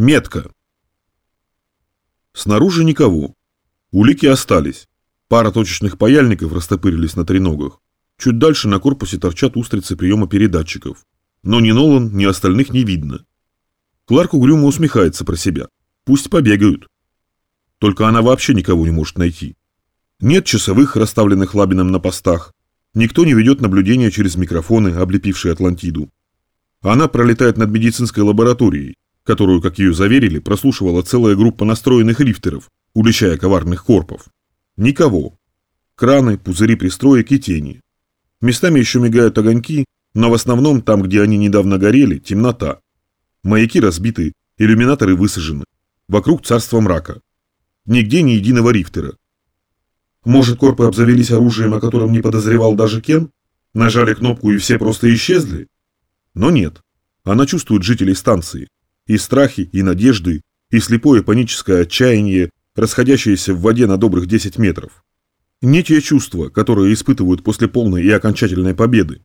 Метка. Снаружи никого. Улики остались. Пара точечных паяльников растопырились на треногах. Чуть дальше на корпусе торчат устрицы приема передатчиков. Но ни Нолан, ни остальных не видно. Кларк угрюмо усмехается про себя. Пусть побегают. Только она вообще никого не может найти. Нет часовых, расставленных Лабином на постах. Никто не ведет наблюдения через микрофоны, облепившие Атлантиду. Она пролетает над медицинской лабораторией, которую, как ее заверили, прослушивала целая группа настроенных рифтеров, уличая коварных корпов. Никого. Краны, пузыри пристроек и тени. Местами еще мигают огоньки, но в основном там, где они недавно горели, темнота. Маяки разбиты, иллюминаторы высажены. Вокруг царство мрака. Нигде ни единого рифтера. Может, корпы обзавелись оружием, о котором не подозревал даже Кен? Нажали кнопку и все просто исчезли? Но нет. Она чувствует жителей станции. И страхи, и надежды, и слепое паническое отчаяние, расходящееся в воде на добрых 10 метров. Не те чувства, которые испытывают после полной и окончательной победы.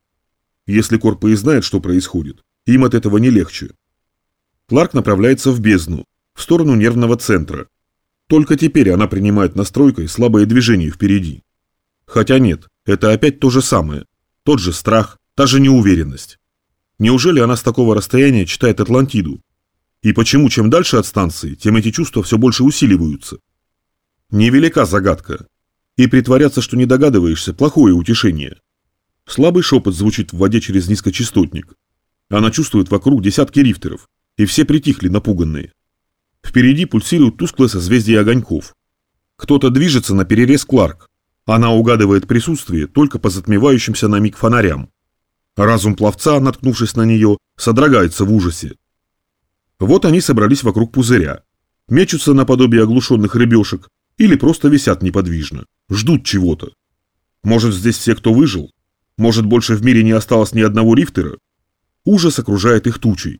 Если корпы и знают, что происходит, им от этого не легче. Кларк направляется в бездну, в сторону нервного центра. Только теперь она принимает настройкой слабое движение впереди. Хотя нет, это опять то же самое. Тот же страх, та же неуверенность. Неужели она с такого расстояния читает Атлантиду, и почему чем дальше от станции, тем эти чувства все больше усиливаются? Невелика загадка. И притворяться, что не догадываешься, плохое утешение. Слабый шепот звучит в воде через низкочастотник. Она чувствует вокруг десятки рифтеров, и все притихли, напуганные. Впереди пульсируют тусклые созвездия огоньков. Кто-то движется на перерез Кларк. Она угадывает присутствие только по затмевающимся на миг фонарям. Разум пловца, наткнувшись на нее, содрогается в ужасе. Вот они собрались вокруг пузыря. Мечутся наподобие оглушенных рыбешек или просто висят неподвижно. Ждут чего-то. Может, здесь все, кто выжил? Может, больше в мире не осталось ни одного рифтера? Ужас окружает их тучей.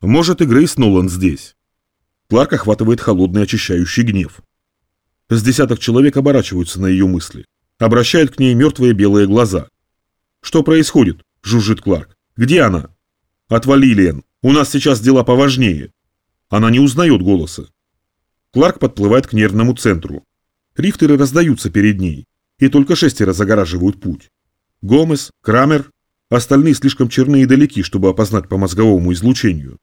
Может, и Грейс Нолан здесь. Кларк охватывает холодный очищающий гнев. С десяток человек оборачиваются на ее мысли. Обращают к ней мертвые белые глаза. «Что происходит?» – жужжит Кларк. «Где она?» «Отвали, Лен!» У нас сейчас дела поважнее. Она не узнает голоса. Кларк подплывает к нервному центру. Рифтеры раздаются перед ней, и только шестеро загораживают путь. Гомес, Крамер, остальные слишком черны и далеки, чтобы опознать по мозговому излучению.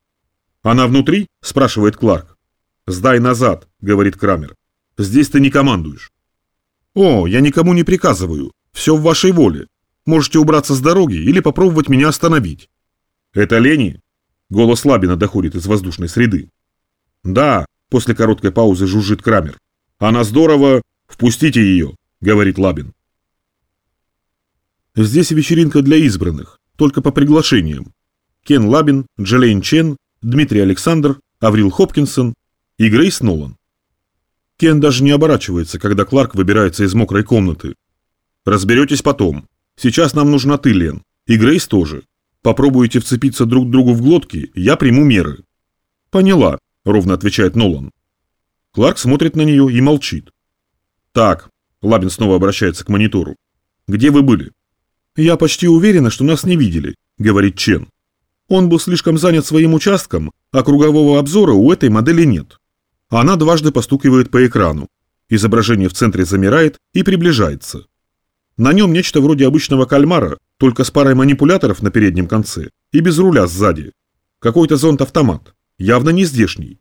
«Она внутри?» – спрашивает Кларк. «Сдай назад», – говорит Крамер. «Здесь ты не командуешь». «О, я никому не приказываю. Все в вашей воле. Можете убраться с дороги или попробовать меня остановить». «Это Лени?» Голос Лабина доходит из воздушной среды. «Да», — после короткой паузы жужжит Крамер. «Она здорово... Впустите ее», — говорит Лабин. Здесь вечеринка для избранных, только по приглашениям. Кен Лабин, Джелейн Чен, Дмитрий Александр, Аврил Хопкинсон и Грейс Нолан. Кен даже не оборачивается, когда Кларк выбирается из мокрой комнаты. «Разберетесь потом. Сейчас нам нужна ты, Лен. И Грейс тоже. Попробуете вцепиться друг другу в глотки, я приму меры. Поняла, ровно отвечает Нолан. Кларк смотрит на нее и молчит. Так, Лабин снова обращается к монитору. Где вы были? Я почти уверена, что нас не видели, говорит Чен. Он был слишком занят своим участком, а кругового обзора у этой модели нет. Она дважды постукивает по экрану. Изображение в центре замирает и приближается. На нем нечто вроде обычного кальмара, только с парой манипуляторов на переднем конце и без руля сзади. Какой-то зонт-автомат, явно не здешний.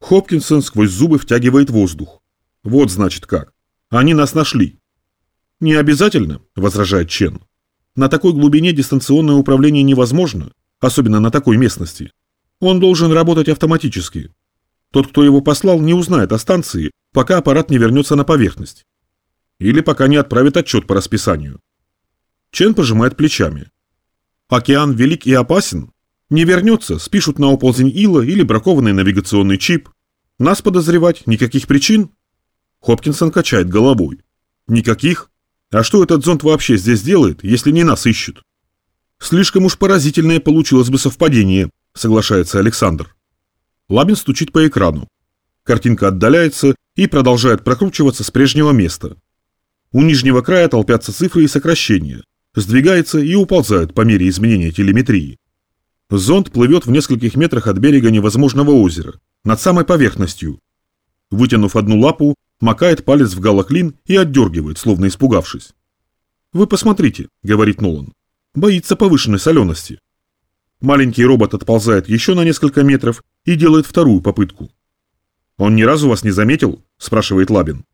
Хопкинсон сквозь зубы втягивает воздух. Вот значит как. Они нас нашли. Не обязательно, возражает Чен. На такой глубине дистанционное управление невозможно, особенно на такой местности. Он должен работать автоматически. Тот, кто его послал, не узнает о станции, пока аппарат не вернется на поверхность. Или пока не отправит отчет по расписанию. Чен пожимает плечами. Океан велик и опасен. Не вернется, спишут на оползень ила или бракованный навигационный чип. Нас подозревать никаких причин? Хопкинсон качает головой. Никаких? А что этот зонд вообще здесь делает, если не нас ищут? Слишком уж поразительное получилось бы совпадение, соглашается Александр. Лабин стучит по экрану. Картинка отдаляется и продолжает прокручиваться с прежнего места. У нижнего края толпятся цифры и сокращения, сдвигается и уползают по мере изменения телеметрии. Зонд плывет в нескольких метрах от берега невозможного озера, над самой поверхностью. Вытянув одну лапу, макает палец в галоклин и отдергивает, словно испугавшись. «Вы посмотрите», — говорит Нолан. «Боится повышенной солености». Маленький робот отползает еще на несколько метров и делает вторую попытку. «Он ни разу вас не заметил?» – спрашивает Лабин.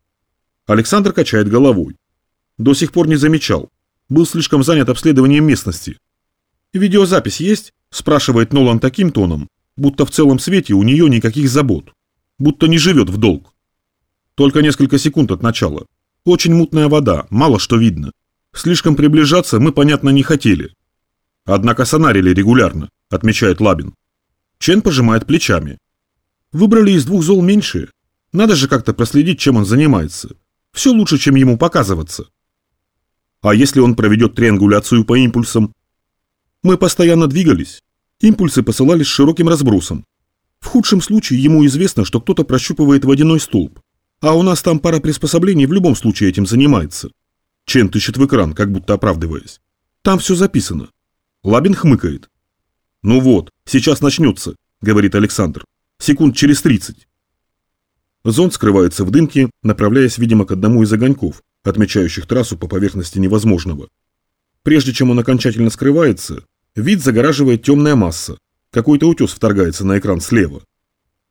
Александр качает головой. До сих пор не замечал. Был слишком занят обследованием местности. «Видеозапись есть?» – спрашивает Нолан таким тоном, будто в целом свете у нее никаких забот. Будто не живет в долг. Только несколько секунд от начала. Очень мутная вода, мало что видно. Слишком приближаться мы, понятно, не хотели. Однако сонарили регулярно, отмечает Лабин. Чен пожимает плечами. Выбрали из двух зол меньшее. Надо же как-то проследить, чем он занимается. Все лучше, чем ему показываться. А если он проведет триангуляцию по импульсам? Мы постоянно двигались. Импульсы посылались широким разбросом. В худшем случае ему известно, что кто-то прощупывает водяной столб. А у нас там пара приспособлений в любом случае этим занимается. Чен тыщет в экран, как будто оправдываясь. Там все записано. Лабин хмыкает. «Ну вот, сейчас начнется», — говорит Александр. «Секунд через тридцать». Зонд скрывается в дымке, направляясь, видимо, к одному из огоньков, отмечающих трассу по поверхности невозможного. Прежде чем он окончательно скрывается, вид загораживает темная масса. Какой-то утес вторгается на экран слева.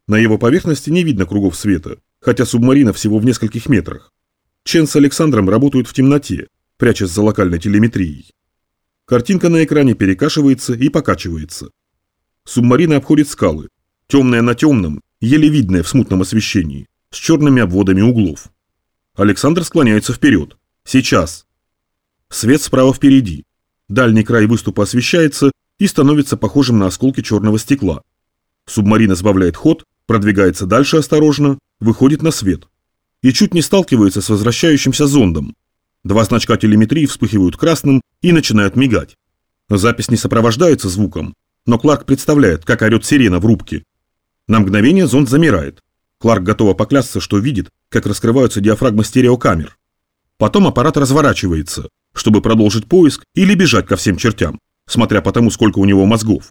На его поверхности не видно кругов света, хотя субмарина всего в нескольких метрах. Чен с Александром работают в темноте, прячась за локальной телеметрией. Картинка на экране перекашивается и покачивается. Субмарина обходит скалы, темная на темном, еле видная в смутном освещении, с черными обводами углов. Александр склоняется вперед. Сейчас. Свет справа впереди. Дальний край выступа освещается и становится похожим на осколки черного стекла. Субмарина сбавляет ход, продвигается дальше осторожно, выходит на свет. И чуть не сталкивается с возвращающимся зондом. Два значка телеметрии вспыхивают красным и начинают мигать. Запись не сопровождается звуком, но Кларк представляет, как орет сирена в рубке. На мгновение зонд замирает. Кларк готова поклясться, что видит, как раскрываются диафрагмы стереокамер. Потом аппарат разворачивается, чтобы продолжить поиск или бежать ко всем чертям, смотря по тому, сколько у него мозгов.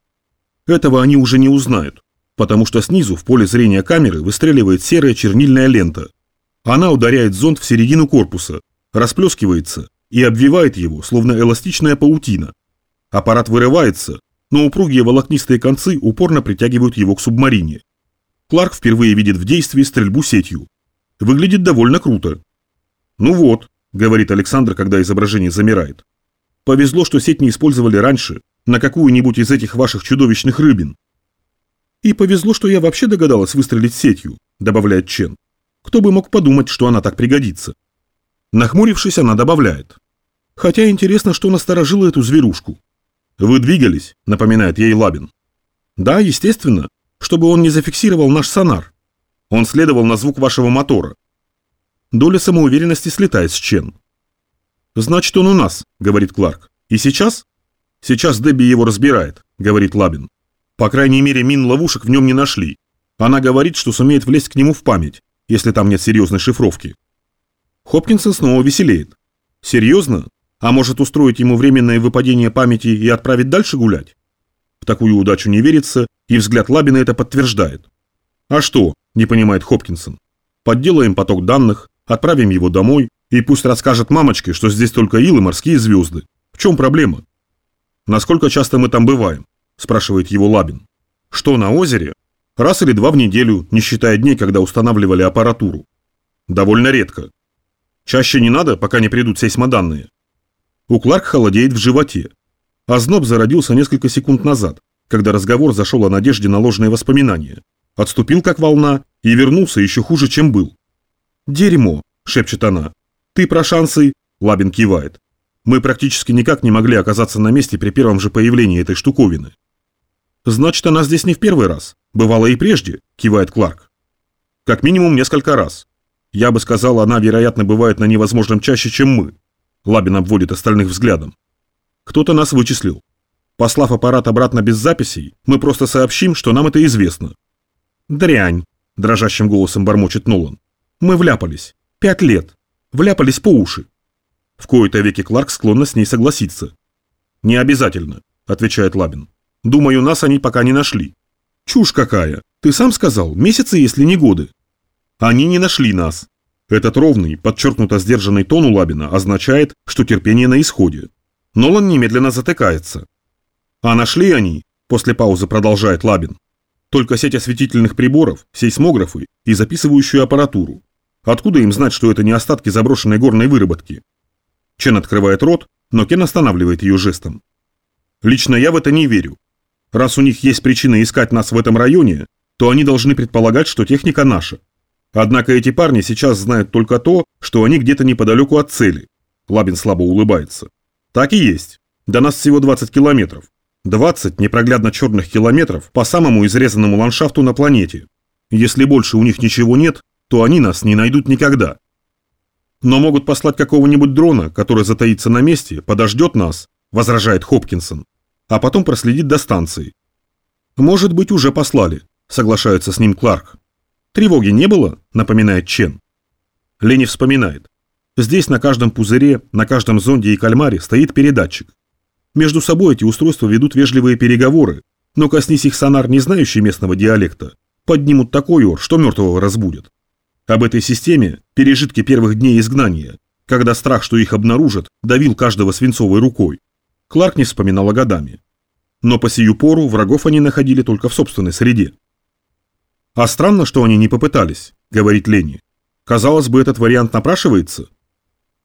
Этого они уже не узнают, потому что снизу в поле зрения камеры выстреливает серая чернильная лента. Она ударяет зонд в середину корпуса, расплескивается и обвивает его, словно эластичная паутина. Аппарат вырывается, но упругие волокнистые концы упорно притягивают его к субмарине. Кларк впервые видит в действии стрельбу сетью. Выглядит довольно круто. «Ну вот», — говорит Александр, когда изображение замирает. «Повезло, что сеть не использовали раньше, на какую-нибудь из этих ваших чудовищных рыбин». «И повезло, что я вообще догадалась выстрелить сетью», — добавляет Чен. «Кто бы мог подумать, что она так пригодится?» Нахмурившись, она добавляет. «Хотя интересно, что насторожило эту зверушку. «Вы двигались», — напоминает ей Лабин. «Да, естественно, чтобы он не зафиксировал наш сонар. Он следовал на звук вашего мотора». Доля самоуверенности слетает с Чен. «Значит, он у нас», — говорит Кларк. «И сейчас?» «Сейчас Дебби его разбирает», — говорит Лабин. «По крайней мере, мин-ловушек в нем не нашли. Она говорит, что сумеет влезть к нему в память, если там нет серьезной шифровки». Хопкинсон снова веселеет. «Серьезно? А может устроить ему временное выпадение памяти и отправить дальше гулять? В такую удачу не верится, и взгляд Лабина это подтверждает. А что, не понимает Хопкинсон. Подделаем поток данных, отправим его домой, и пусть расскажет мамочке, что здесь только ил и морские звезды. В чем проблема? Насколько часто мы там бываем? Спрашивает его Лабин. Что, на озере? Раз или два в неделю, не считая дней, когда устанавливали аппаратуру. Довольно редко. Чаще не надо, пока не придут сейсмоданные. У Кларк холодеет в животе. Озноб зародился несколько секунд назад, когда разговор зашел о надежде на ложные воспоминания. Отступил как волна и вернулся еще хуже, чем был. «Дерьмо», — шепчет она. «Ты про шансы?» — Лабин кивает. «Мы практически никак не могли оказаться на месте при первом же появлении этой штуковины». «Значит, она здесь не в первый раз. Бывало и прежде», — кивает Кларк. «Как минимум несколько раз. Я бы сказал, она, вероятно, бывает на невозможном чаще, чем мы. Лабин обводит остальных взглядом. Кто-то нас вычислил. Послав аппарат обратно без записей, мы просто сообщим, что нам это известно. Дрянь, дрожащим голосом бормочет Нолан. Мы вляпались. Пять лет. Вляпались по уши. В кои-то веки Кларк склонна с ней согласиться. Не обязательно, отвечает Лабин. Думаю, нас они пока не нашли. Чушь какая. Ты сам сказал, месяцы, если не годы. Они не нашли нас. Этот ровный, подчеркнуто сдержанный тон у Лабина означает, что терпение на исходе. Нолан немедленно затыкается. А нашли они, после паузы продолжает Лабин, только сеть осветительных приборов, сейсмографы и записывающую аппаратуру. Откуда им знать, что это не остатки заброшенной горной выработки? Чен открывает рот, но Кен останавливает ее жестом. Лично я в это не верю. Раз у них есть причина искать нас в этом районе, то они должны предполагать, что техника наша. Однако эти парни сейчас знают только то, что они где-то неподалеку от цели. Лабин слабо улыбается. Так и есть. До нас всего 20 километров. 20 непроглядно черных километров по самому изрезанному ландшафту на планете. Если больше у них ничего нет, то они нас не найдут никогда. Но могут послать какого-нибудь дрона, который затаится на месте, подождет нас, возражает Хопкинсон, а потом проследит до станции. Может быть, уже послали, соглашается с ним Кларк. Тревоги не было, напоминает Чен. Лени вспоминает. Здесь на каждом пузыре, на каждом зонде и кальмаре стоит передатчик. Между собой эти устройства ведут вежливые переговоры, но коснись их сонар, не знающий местного диалекта, поднимут такой ор, что мертвого разбудят. Об этой системе пережитки первых дней изгнания, когда страх, что их обнаружат, давил каждого свинцовой рукой. Кларк не вспоминала годами. Но по сию пору врагов они находили только в собственной среде. «А странно, что они не попытались», — говорит Лени. «Казалось бы, этот вариант напрашивается».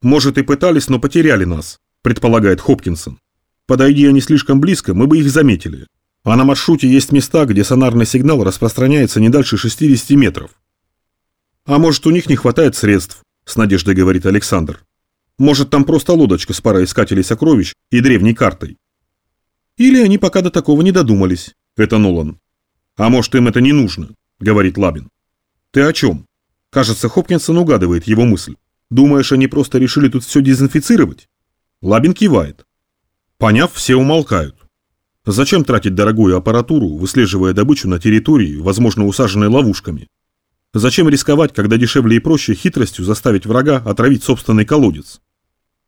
«Может, и пытались, но потеряли нас», — предполагает Хопкинсон. «Подойди они слишком близко, мы бы их заметили. А на маршруте есть места, где сонарный сигнал распространяется не дальше 60 метров. «А может, у них не хватает средств?» – с надеждой говорит Александр. «Может, там просто лодочка с парой искателей сокровищ и древней картой?» «Или они пока до такого не додумались», – это Нолан. «А может, им это не нужно?» – говорит Лабин. «Ты о чем?» Кажется, Хопкинсон угадывает его мысль. «Думаешь, они просто решили тут все дезинфицировать?» Лабин кивает. Поняв, все умолкают. Зачем тратить дорогую аппаратуру, выслеживая добычу на территории, возможно, усаженной ловушками? Зачем рисковать, когда дешевле и проще хитростью заставить врага отравить собственный колодец?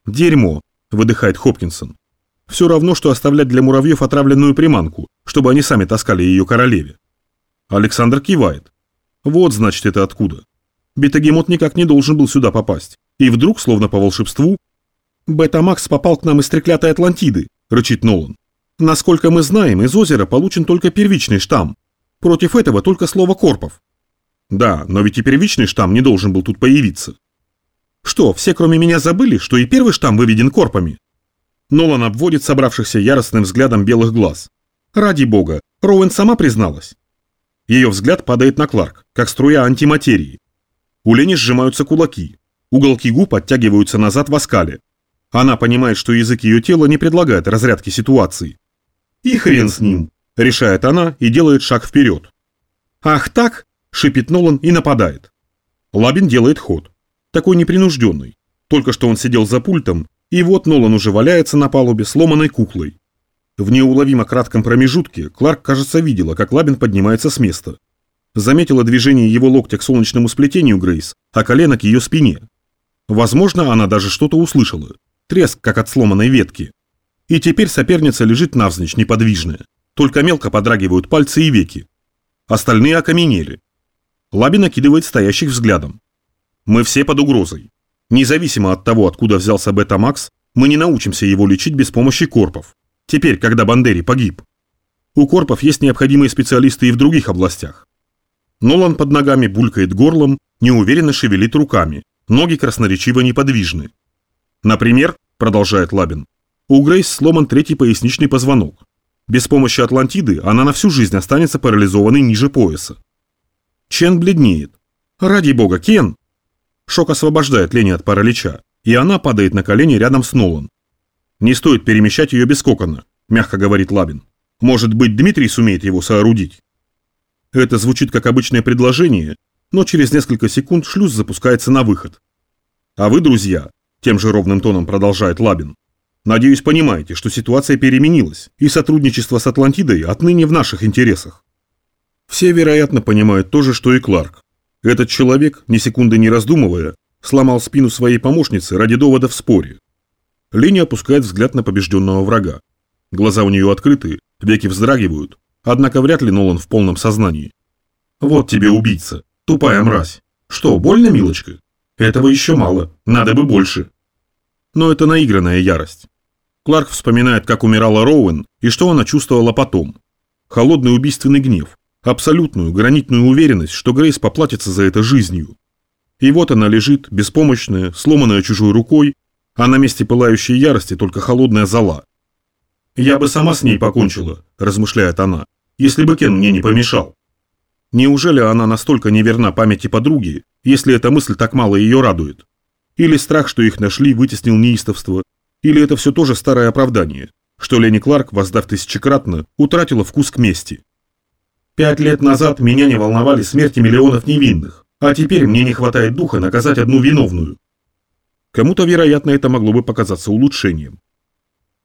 Дерьмо, выдыхает Хопкинсон. Все равно, что оставлять для муравьев отравленную приманку, чтобы они сами таскали ее королеве. Александр кивает. Вот, значит, это откуда. Бетагемот никак не должен был сюда попасть. И вдруг, словно по волшебству, «Бета-Макс попал к нам из треклятой Атлантиды», — рычит Нолан. «Насколько мы знаем, из озера получен только первичный штамм. Против этого только слово «корпов». Да, но ведь и первичный штамм не должен был тут появиться. Что, все кроме меня забыли, что и первый штамм выведен корпами? Нолан обводит собравшихся яростным взглядом белых глаз. Ради бога, Роуэн сама призналась. Ее взгляд падает на Кларк, как струя антиматерии. У Лени сжимаются кулаки. Уголки губ оттягиваются назад в оскале. Она понимает, что язык ее тела не предлагает разрядки ситуации. «И хрен с ним», — решает она и делает шаг вперед. «Ах так? Шипит Нолан и нападает. Лабин делает ход. Такой непринужденный. Только что он сидел за пультом, и вот Нолан уже валяется на палубе сломанной куклой. В неуловимо кратком промежутке Кларк, кажется, видела, как Лабин поднимается с места. Заметила движение его локтя к солнечному сплетению Грейс, а колено к ее спине. Возможно, она даже что-то услышала. Треск, как от сломанной ветки. И теперь соперница лежит навзничь неподвижная. Только мелко подрагивают пальцы и веки. Остальные окаменели. Лаби накидывает стоящих взглядом. Мы все под угрозой. Независимо от того, откуда взялся Бета-Макс, мы не научимся его лечить без помощи корпов. Теперь, когда Бандери погиб. У корпов есть необходимые специалисты и в других областях. Нолан под ногами булькает горлом, неуверенно шевелит руками, ноги красноречиво неподвижны. Например, продолжает Лабин, у Грейс сломан третий поясничный позвонок. Без помощи Атлантиды она на всю жизнь останется парализованной ниже пояса. Чен бледнеет. «Ради бога, Кен!» Шок освобождает Лени от паралича, и она падает на колени рядом с Нолан. «Не стоит перемещать ее без кокона», – мягко говорит Лабин. «Может быть, Дмитрий сумеет его соорудить?» Это звучит как обычное предложение, но через несколько секунд шлюз запускается на выход. «А вы, друзья», – тем же ровным тоном продолжает Лабин, «надеюсь, понимаете, что ситуация переменилась, и сотрудничество с Атлантидой отныне в наших интересах. Все, вероятно, понимают то же, что и Кларк. Этот человек, ни секунды не раздумывая, сломал спину своей помощницы ради довода в споре. Лени опускает взгляд на побежденного врага. Глаза у нее открыты, Веки вздрагивают, однако вряд ли Нолан в полном сознании. «Вот тебе убийца, тупая мразь. Что, больно, милочка? Этого еще мало, надо бы больше». Но это наигранная ярость. Кларк вспоминает, как умирала Роуэн и что она чувствовала потом. Холодный убийственный гнев, абсолютную гранитную уверенность, что Грейс поплатится за это жизнью. И вот она лежит, беспомощная, сломанная чужой рукой, а на месте пылающей ярости только холодная зола. «Я бы сама с ней покончила», – размышляет она, – «если бы Кен мне не помешал». Неужели она настолько неверна памяти подруги, если эта мысль так мало ее радует? Или страх, что их нашли, вытеснил неистовство, или это все тоже старое оправдание, что Ленни Кларк, воздав тысячекратно, утратила вкус к мести. Пять лет назад меня не волновали смерти миллионов невинных, а теперь мне не хватает духа наказать одну виновную. Кому-то, вероятно, это могло бы показаться улучшением.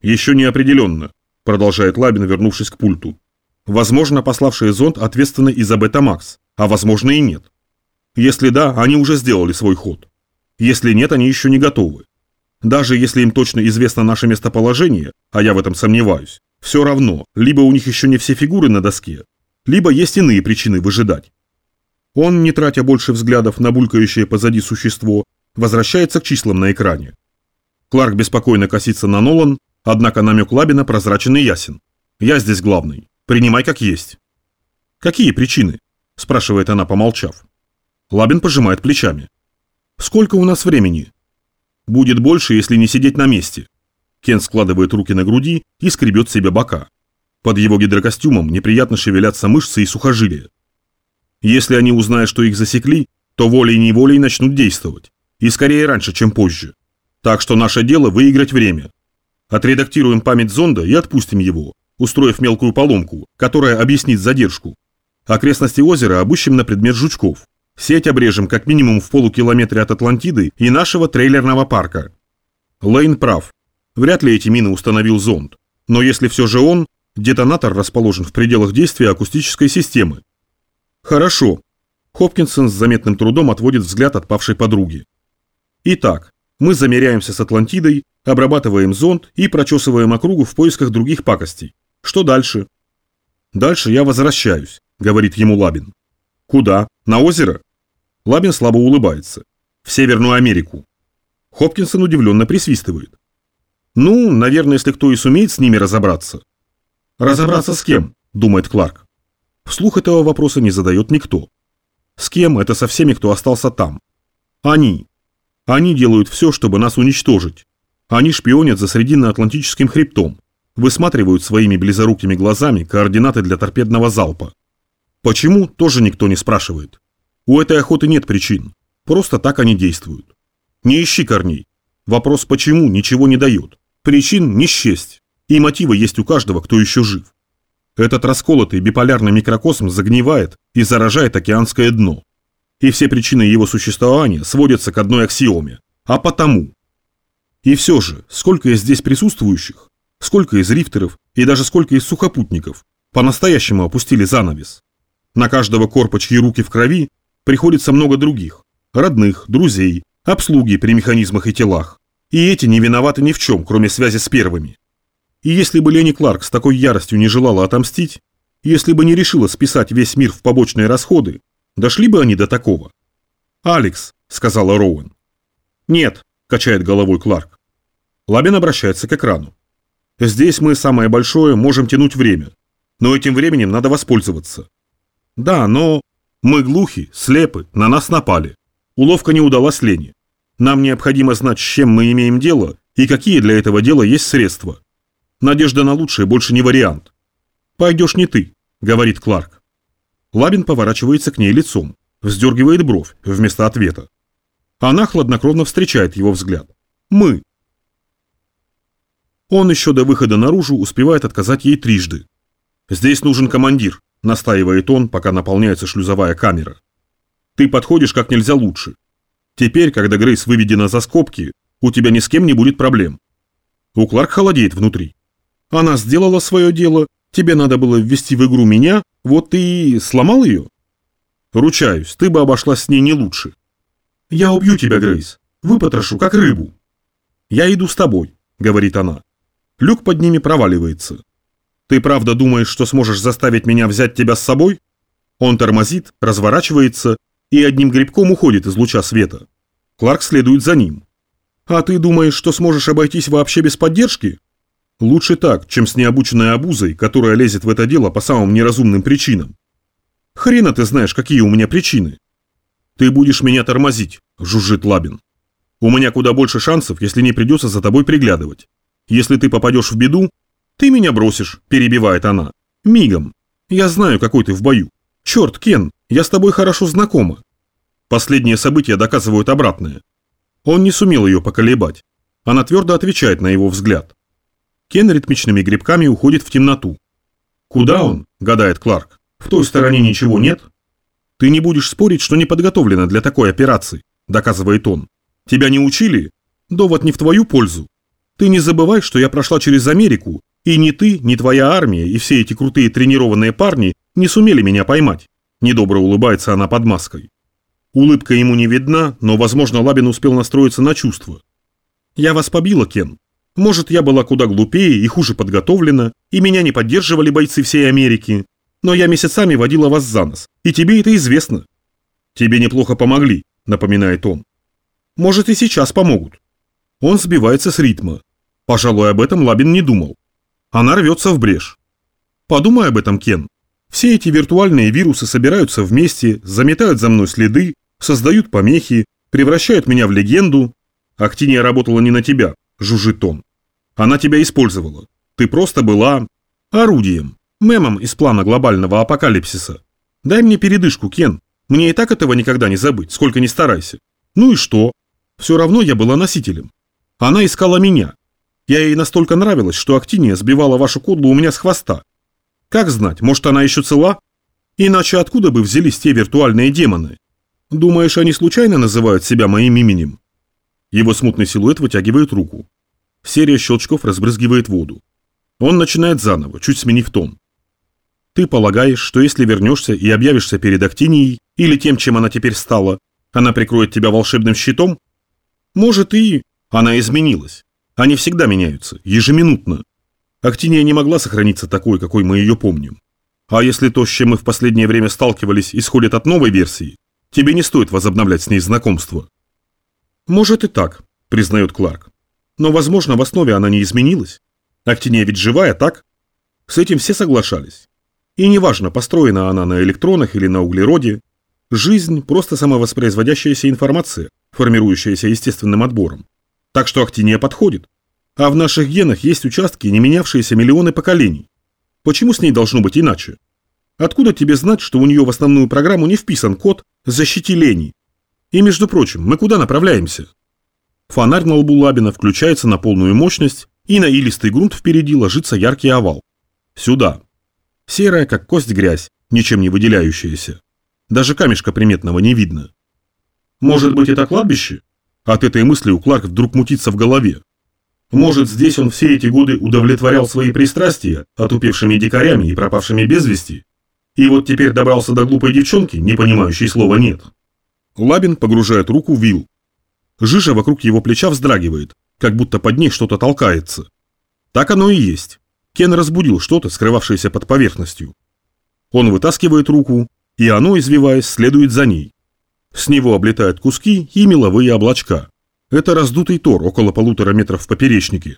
Еще не определенно, продолжает Лабин, вернувшись к пульту. Возможно, пославшие зонд ответственны и за Бета-Макс, а возможно и нет. Если да, они уже сделали свой ход. Если нет, они еще не готовы. Даже если им точно известно наше местоположение, а я в этом сомневаюсь, все равно, либо у них еще не все фигуры на доске, либо есть иные причины выжидать. Он, не тратя больше взглядов на булькающее позади существо, возвращается к числам на экране. Кларк беспокойно косится на Нолан, однако намек Лабина прозрачен и ясен. «Я здесь главный. Принимай как есть». «Какие причины?» – спрашивает она, помолчав. Лабин пожимает плечами. «Сколько у нас времени?» Будет больше, если не сидеть на месте. Кен складывает руки на груди и скребет себе бока. Под его гидрокостюмом неприятно шевелятся мышцы и сухожилия. Если они узнают, что их засекли, то волей-неволей начнут действовать. И скорее раньше, чем позже. Так что наше дело выиграть время. Отредактируем память зонда и отпустим его, устроив мелкую поломку, которая объяснит задержку. Окрестности озера обыщем на предмет жучков. Сеть обрежем как минимум в полукилометре от Атлантиды и нашего трейлерного парка. Лейн прав. Вряд ли эти мины установил зонд. Но если все же он, детонатор расположен в пределах действия акустической системы. Хорошо. Хопкинсон с заметным трудом отводит взгляд от павшей подруги. Итак, мы замеряемся с Атлантидой, обрабатываем зонд и прочесываем округу в поисках других пакостей. Что дальше? Дальше я возвращаюсь, говорит ему Лабин. Куда? На озеро? Лабин слабо улыбается. В Северную Америку. Хопкинсон удивленно присвистывает. Ну, наверное, если кто и сумеет с ними разобраться. Разобраться с кем? Думает Кларк. Вслух этого вопроса не задает никто. С кем это со всеми, кто остался там? Они. Они делают все, чтобы нас уничтожить. Они шпионят за Срединно-Атлантическим хребтом, высматривают своими близорукими глазами координаты для торпедного залпа. Почему, тоже никто не спрашивает. У этой охоты нет причин. Просто так они действуют. Не ищи корней. Вопрос «почему» ничего не дает. Причин не счесть. И мотивы есть у каждого, кто еще жив. Этот расколотый биполярный микрокосм загнивает и заражает океанское дно. И все причины его существования сводятся к одной аксиоме. А потому. И все же, сколько из здесь присутствующих, сколько из рифтеров и даже сколько из сухопутников по-настоящему опустили занавес. На каждого корпа, чьи руки в крови, приходится много других. Родных, друзей, обслуги при механизмах и телах. И эти не виноваты ни в чем, кроме связи с первыми. И если бы Лени Кларк с такой яростью не желала отомстить, если бы не решила списать весь мир в побочные расходы, дошли бы они до такого. «Алекс», — сказала Роуэн. «Нет», — качает головой Кларк. Лабин обращается к экрану. «Здесь мы, самое большое, можем тянуть время. Но этим временем надо воспользоваться. Да, но... Мы глухи, слепы, на нас напали. Уловка не удалась Лене. Нам необходимо знать, с чем мы имеем дело и какие для этого дела есть средства. Надежда на лучшее больше не вариант. «Пойдешь не ты», — говорит Кларк. Лабин поворачивается к ней лицом, вздергивает бровь вместо ответа. Она хладнокровно встречает его взгляд. «Мы». Он еще до выхода наружу успевает отказать ей трижды. «Здесь нужен командир», настаивает он, пока наполняется шлюзовая камера. Ты подходишь как нельзя лучше. Теперь, когда Грейс выведена за скобки, у тебя ни с кем не будет проблем. У Кларк холодеет внутри. Она сделала свое дело, тебе надо было ввести в игру меня, вот ты и сломал ее? Ручаюсь, ты бы обошлась с ней не лучше. Я убью тебя, Грейс, выпотрошу, как рыбу. Я иду с тобой, говорит она. Люк под ними проваливается. Ты правда думаешь, что сможешь заставить меня взять тебя с собой? Он тормозит, разворачивается и одним грибком уходит из луча света. Кларк следует за ним. А ты думаешь, что сможешь обойтись вообще без поддержки? Лучше так, чем с необученной обузой, которая лезет в это дело по самым неразумным причинам. Хрена ты знаешь, какие у меня причины. Ты будешь меня тормозить, жужжит Лабин. У меня куда больше шансов, если не придется за тобой приглядывать. Если ты попадешь в беду, ты меня бросишь, перебивает она. Мигом. Я знаю, какой ты в бою. Черт, Кен, я с тобой хорошо знакома. Последние события доказывают обратное. Он не сумел ее поколебать. Она твердо отвечает на его взгляд. Кен ритмичными грибками уходит в темноту. «Куда он?» – гадает Кларк. «В той стороне ничего нет?» «Ты не будешь спорить, что не подготовлена для такой операции», – доказывает он. «Тебя не учили? Довод не в твою пользу. Ты не забывай, что я прошла через Америку, и ни ты, ни твоя армия, и все эти крутые тренированные парни не сумели меня поймать». Недобро улыбается она под маской. Улыбка ему не видна, но, возможно, Лабин успел настроиться на чувства. «Я вас побила, Кен. Может, я была куда глупее и хуже подготовлена, и меня не поддерживали бойцы всей Америки, но я месяцами водила вас за нос, и тебе это известно». «Тебе неплохо помогли», — напоминает он. «Может, и сейчас помогут». Он сбивается с ритма. Пожалуй, об этом Лабин не думал. Она рвется в брешь. Подумай об этом, Кен. Все эти виртуальные вирусы собираются вместе, заметают за мной следы, создают помехи, превращают меня в легенду. Актиния работала не на тебя, жужжит он. Она тебя использовала. Ты просто была орудием, мемом из плана глобального апокалипсиса. Дай мне передышку, Кен. Мне и так этого никогда не забыть, сколько ни старайся. Ну и что? Все равно я была носителем. Она искала меня. Я ей настолько нравилась, что Актиния сбивала вашу кодлу у меня с хвоста. Как знать, может она еще цела? Иначе откуда бы взялись те виртуальные демоны? Думаешь, они случайно называют себя моим именем? Его смутный силуэт вытягивает руку. Серия щелчков разбрызгивает воду. Он начинает заново, чуть сменив тон. Ты полагаешь, что если вернешься и объявишься перед Актинией, или тем, чем она теперь стала, она прикроет тебя волшебным щитом? Может и... Она изменилась. Они всегда меняются, ежеминутно. Актиния не могла сохраниться такой, какой мы ее помним. А если то, с чем мы в последнее время сталкивались, исходит от новой версии, тебе не стоит возобновлять с ней знакомство. Может и так, признает Кларк. Но, возможно, в основе она не изменилась. Актиния ведь живая, так? С этим все соглашались. И неважно, построена она на электронах или на углероде, жизнь – просто самовоспроизводящаяся информация, формирующаяся естественным отбором. Так что актиния подходит. А в наших генах есть участки, не менявшиеся миллионы поколений. Почему с ней должно быть иначе? Откуда тебе знать, что у нее в основную программу не вписан код «Защити лени»? И, между прочим, мы куда направляемся? Фонарь на лбу Лабина включается на полную мощность, и на илистый грунт впереди ложится яркий овал. Сюда. Серая, как кость грязь, ничем не выделяющаяся. Даже камешка приметного не видно. Может быть, это кладбище? От этой мысли у Кларк вдруг мутится в голове. Может, здесь он все эти годы удовлетворял свои пристрастия отупевшими дикарями и пропавшими без вести? И вот теперь добрался до глупой девчонки, не понимающей слова «нет». Лабин погружает руку в вил. Жижа вокруг его плеча вздрагивает, как будто под ней что-то толкается. Так оно и есть. Кен разбудил что-то, скрывавшееся под поверхностью. Он вытаскивает руку, и оно, извиваясь, следует за ней. С него облетают куски и меловые облачка. Это раздутый тор около полутора метров в поперечнике.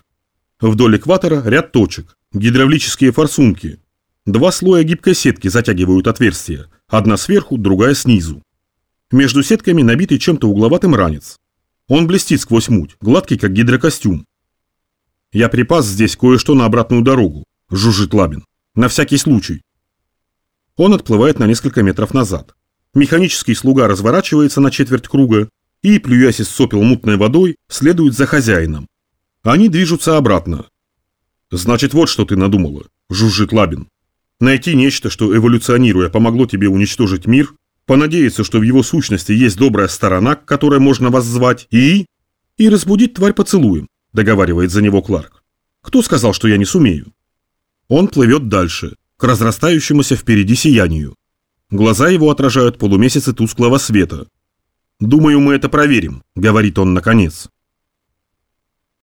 Вдоль экватора ряд точек, гидравлические форсунки. Два слоя гибкой сетки затягивают отверстия, одна сверху, другая снизу. Между сетками набитый чем-то угловатым ранец. Он блестит сквозь муть, гладкий как гидрокостюм. «Я припас здесь кое-что на обратную дорогу», – жужжит Лабин. «На всякий случай». Он отплывает на несколько метров назад. Механический слуга разворачивается на четверть круга и, плюясь из сопел мутной водой, следует за хозяином. Они движутся обратно. «Значит, вот что ты надумала», – жужжит Лабин. «Найти нечто, что, эволюционируя, помогло тебе уничтожить мир, понадеяться, что в его сущности есть добрая сторона, к которой можно воззвать, и... и разбудить тварь поцелуем», – договаривает за него Кларк. «Кто сказал, что я не сумею?» Он плывет дальше, к разрастающемуся впереди сиянию. Глаза его отражают полумесяцы тусклого света. «Думаю, мы это проверим», — говорит он наконец.